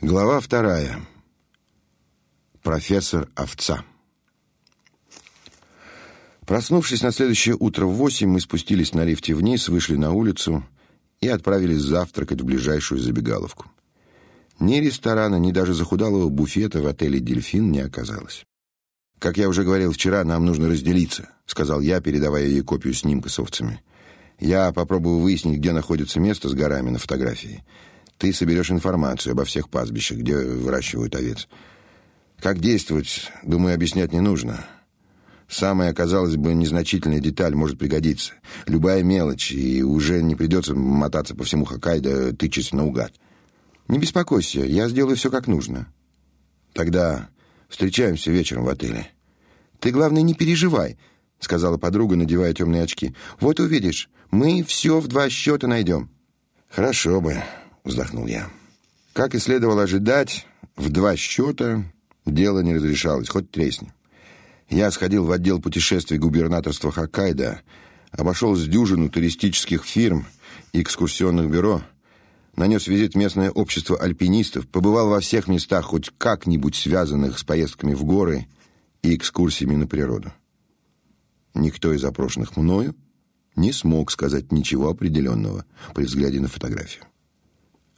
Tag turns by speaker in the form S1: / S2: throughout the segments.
S1: Глава вторая. Профессор Овца. Проснувшись на следующее утро в восемь, мы спустились на лифте вниз, вышли на улицу и отправились завтракать в ближайшую забегаловку. Ни ресторана, ни даже захудалого буфета в отеле «Дельфин» не оказалось. «Как я уже говорил вчера, нам нужно разделиться», — сказал я, передавая ей копию снимка с овцами. «Я попробую выяснить, где находится место с горами на фотографии. Ты соберешь информацию обо всех пастбищах, где выращивают овец. Как действовать, думаю, объяснять не нужно. Самая, казалось бы, незначительная деталь может пригодиться. Любая мелочь, и уже не придется мотаться по всему Хоккайдо, тычась наугад. Не беспокойся, я сделаю все как нужно. Тогда встречаемся вечером в отеле. Ты, главное, не переживай, сказала подруга, надевая темные очки. Вот увидишь, мы все в два счета найдем. Хорошо бы, вздохнул я. Как и следовало ожидать, в два счета дело не разрешалось, хоть тресни. Я сходил в отдел путешествий губернаторства Хоккайдо, обошел с дюжину туристических фирм и экскурсионных бюро, нанес визит в местное общество альпинистов, побывал во всех местах, хоть как-нибудь связанных с поездками в горы и экскурсиями на природу. Никто из опрошенных мною не смог сказать ничего определенного при взгляде на фотографию.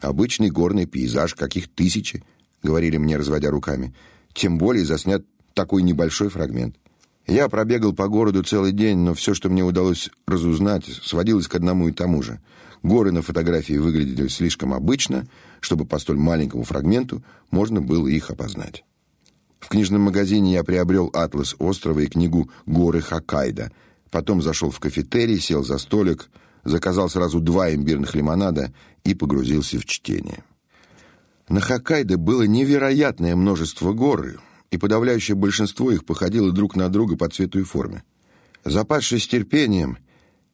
S1: Обычный горный пейзаж, каких тысячи, говорили мне, разводя руками. Тем более заснят такой небольшой фрагмент. Я пробегал по городу целый день, но все, что мне удалось разузнать, сводилось к одному и тому же. Горы на фотографии выглядели слишком обычно, чтобы по столь маленькому фрагменту можно было их опознать. В книжном магазине я приобрел атлас острова и книгу «Горы Хоккайдо». Потом зашел в кафетерий, сел за столик, заказал сразу два имбирных лимонада и погрузился в чтение. На Хоккайдо было невероятное множество гор, и подавляющее большинство их походило друг на друга по цвету и форме. Запасшись терпением,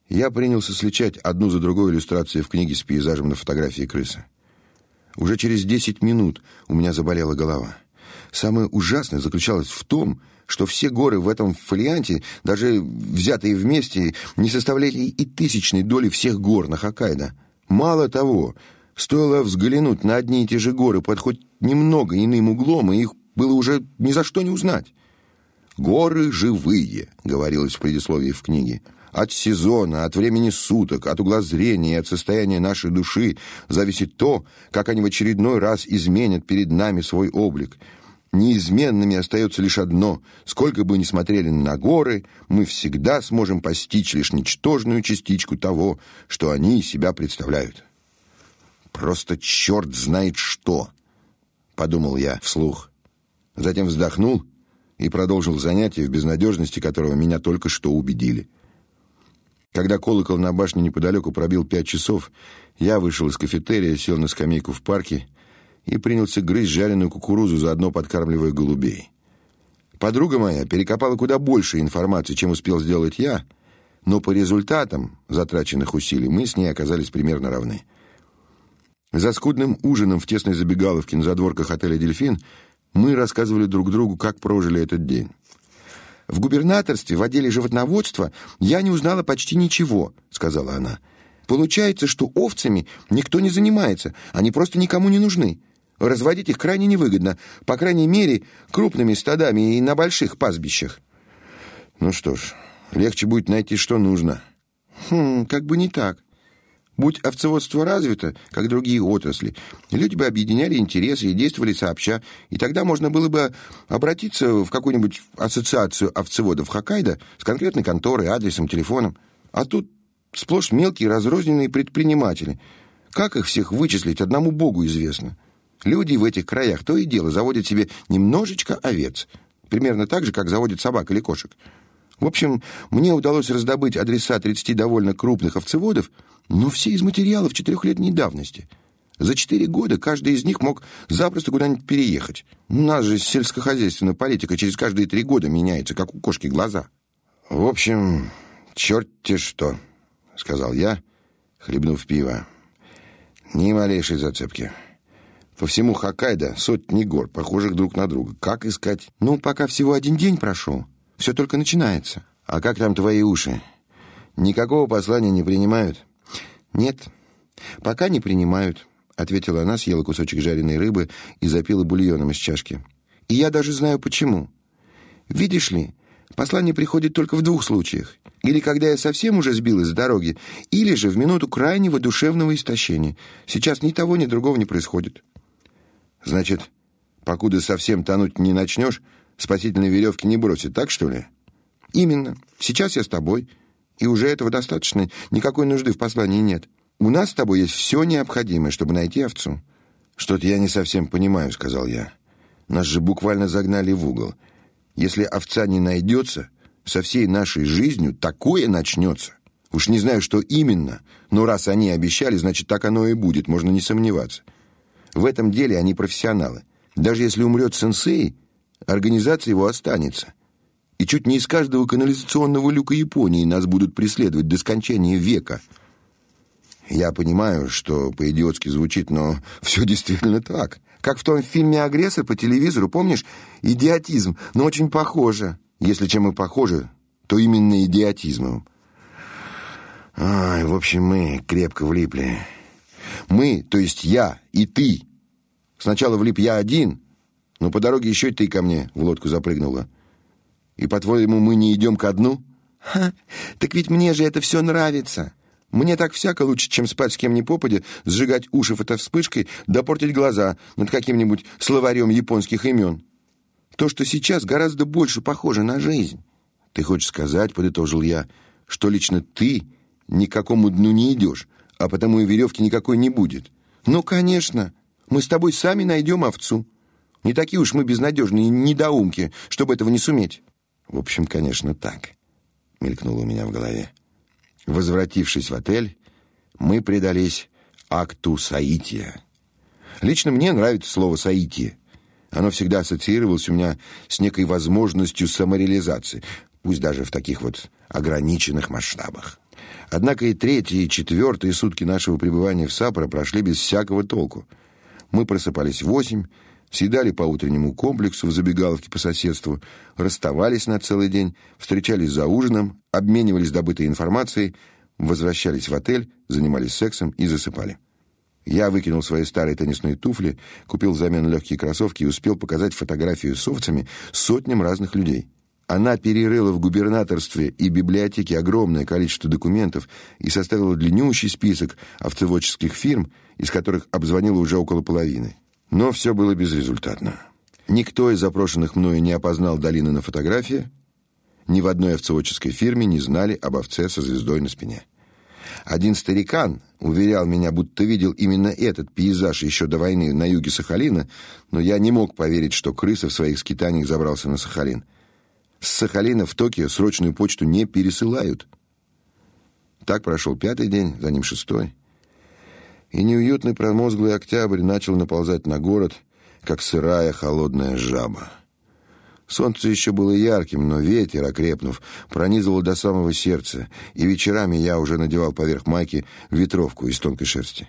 S1: я принялся сличать одну за другой иллюстрации в книге с пейзажем на фотографии крысы. Уже через десять минут у меня заболела голова. Самое ужасное заключалось в том, что все горы в этом фолианте, даже взятые вместе, не составляли и тысячной доли всех гор на Хоккайдо. Мало того, стоило взглянуть на одни и те же горы под хоть немного иным углом, и их было уже ни за что не узнать. «Горы живые», — говорилось в предисловии в книге. «От сезона, от времени суток, от угла зрения от состояния нашей души зависит то, как они в очередной раз изменят перед нами свой облик. Неизменными остается лишь одно. Сколько бы ни смотрели на горы, мы всегда сможем постичь лишь ничтожную частичку того, что они из себя представляют». «Просто черт знает что!» — подумал я вслух. Затем вздохнул и продолжил занятие, в безнадежности которого меня только что убедили. Когда колокол на башне неподалеку пробил пять часов, я вышел из кафетерия, сел на скамейку в парке и принялся грызть жареную кукурузу, заодно подкармливая голубей. Подруга моя перекопала куда больше информации, чем успел сделать я, но по результатам затраченных усилий мы с ней оказались примерно равны. За скудным ужином в тесной забегаловке на задворках отеля «Дельфин» Мы рассказывали друг другу, как прожили этот день. В губернаторстве в отделе животноводства я не узнала почти ничего, сказала она. Получается, что овцами никто не занимается, они просто никому не нужны. Разводить их крайне невыгодно, по крайней мере, крупными стадами и на больших пастбищах. Ну что ж, легче будет найти, что нужно. Хм, как бы не так. Будь овцеводство развито, как другие отрасли, люди бы объединяли интересы и действовали сообща, и тогда можно было бы обратиться в какую-нибудь ассоциацию овцеводов Хоккайдо с конкретной конторой, адресом, телефоном. А тут сплошь мелкие разрозненные предприниматели. Как их всех вычислить, одному богу известно. Люди в этих краях то и дело заводят себе немножечко овец, примерно так же, как заводят собак или кошек. В общем, мне удалось раздобыть адреса 30 довольно крупных овцеводов, но все из материалов четырехлетней давности. За четыре года каждый из них мог запросто куда-нибудь переехать. У нас же сельскохозяйственная политика через каждые три года меняется, как у кошки глаза. В общем, черт-те что, сказал я, хлебнув пиво. Ни малейшей зацепки. По всему Хоккайдо сотни гор, похожих друг на друга. Как искать? Ну, пока всего один день прошел. Все только начинается. А как там твои уши? Никакого послания не принимают? Нет, пока не принимают. ответила она, съела кусочек жареной рыбы и запила бульоном из чашки. И я даже знаю почему. Видишь ли, послание приходит только в двух случаях: или когда я совсем уже сбилась с дороги, или же в минуту крайнего душевного истощения. Сейчас ни того, ни другого не происходит. Значит, покуда совсем тонуть не начнешь, спасительной веревки не бросит, так что ли? Именно. Сейчас я с тобой, и уже этого достаточно. Никакой нужды в послании нет. У нас с тобой есть все необходимое, чтобы найти овцу. Что-то я не совсем понимаю, сказал я. Нас же буквально загнали в угол. Если овца не найдется, со всей нашей жизнью такое начнется. Уж не знаю, что именно, но раз они обещали, значит, так оно и будет, можно не сомневаться. В этом деле они профессионалы. Даже если умрет сенсей, организация его останется. И чуть не из каждого канализационного люка Японии нас будут преследовать до скончания века. Я понимаю, что по-идиотски звучит, но все действительно так. Как в том фильме «Агрессор» по телевизору, помнишь? Идиотизм, но очень похоже. Если чем и похоже, то именно идиотизмом. Ай, в общем, мы крепко влипли. Мы, то есть я и ты. Сначала влип я один, но по дороге еще и ты ко мне в лодку запрыгнула. И, по-твоему, мы не идем ко дну? Ха, так ведь мне же это все нравится. Мне так всяко лучше, чем спать с кем ни попадя, сжигать уши фотовспышкой, да портить глаза над каким-нибудь словарем японских имен. То, что сейчас гораздо больше похоже на жизнь. Ты хочешь сказать, подытожил я, что лично ты ни к какому дну не идешь, а потому и веревки никакой не будет. Ну, конечно, мы с тобой сами найдем овцу. Не такие уж мы безнадежные недоумки, чтобы этого не суметь. В общем, конечно, так, мелькнуло у меня в голове. Возвратившись в отель, мы предались акту соития. Лично мне нравится слово соитие. Оно всегда ассоциировалось у меня с некой возможностью самореализации, пусть даже в таких вот ограниченных масштабах. Однако и третьи, и четвертые сутки нашего пребывания в Сапоро прошли без всякого толку. Мы просыпались в восемь, съедали по утреннему комплексу в забегаловке по соседству, расставались на целый день, встречались за ужином, обменивались добытой информацией, возвращались в отель, занимались сексом и засыпали. Я выкинул свои старые теннисные туфли, купил взамен легкие кроссовки и успел показать фотографию с овцами сотням разных людей. Она перерыла в губернаторстве и библиотеке огромное количество документов и составила длиннющий список овцеводческих фирм, из которых обзвонила уже около половины. Но все было безрезультатно. Никто из запрошенных мною не опознал Долины на фотографии, ни в одной овцеводческой фирме не знали об овце со звездой на спине. Один старикан уверял меня, будто видел именно этот пейзаж еще до войны на юге Сахалина, но я не мог поверить, что крыса в своих скитаниях забрался на Сахалин. С Сахалина в Токио срочную почту не пересылают. Так прошел пятый день, за ним шестой и неуютный промозглый октябрь начал наползать на город, как сырая холодная жаба. Солнце еще было ярким, но ветер, окрепнув, пронизывал до самого сердца, и вечерами я уже надевал поверх майки ветровку из тонкой шерсти.